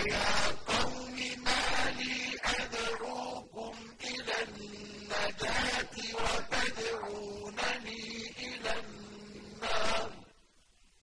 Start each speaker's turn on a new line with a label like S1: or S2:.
S1: وَيَا قَوْمِ مَا لِي أَدْعُوكُمْ إِلَى النَّجَاةِ.